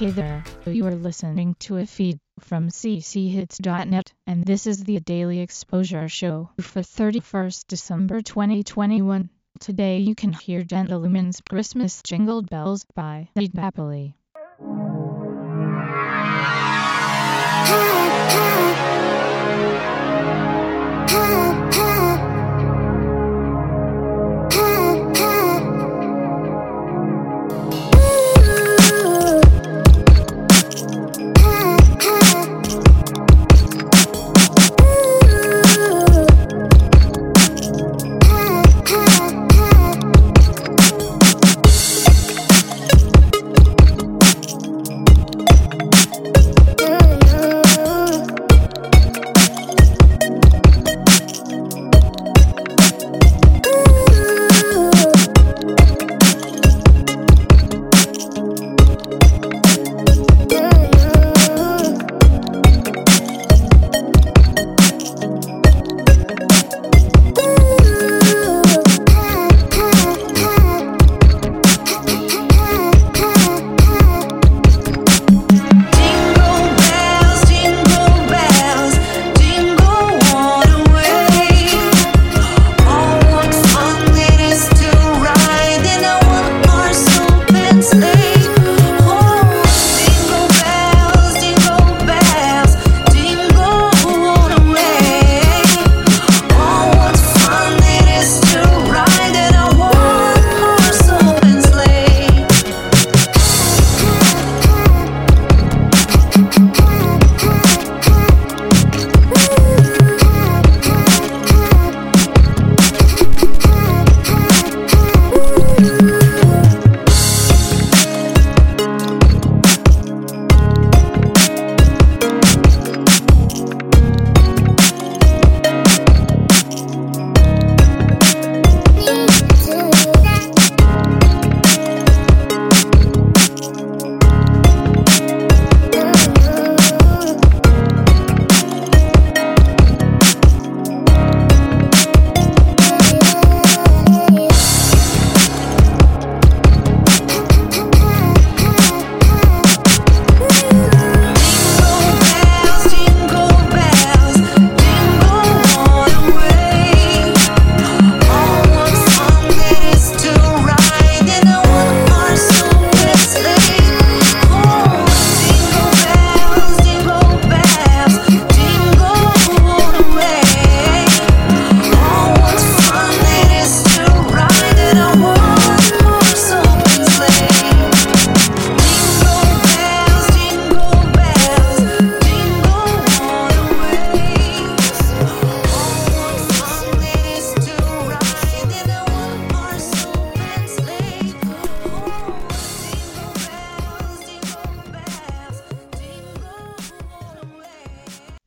Hey there, you are listening to a feed from cchits.net, and this is the Daily Exposure Show for 31st December 2021. Today you can hear Gentleman's Christmas Jingle Bells by Ed Napoli.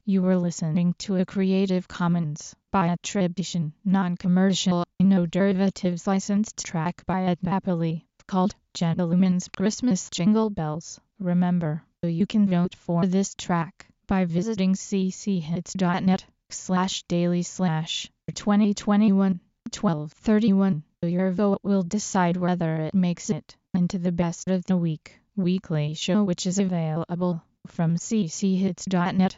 You were listening to a Creative Commons by attribution, non-commercial, no derivatives licensed track by Ed Napoli called Gentleman's Christmas Jingle Bells. Remember, you can vote for this track by visiting cchits.net slash daily slash 2021 1231. Your vote will decide whether it makes it into the best of the week weekly show which is available from cchits.net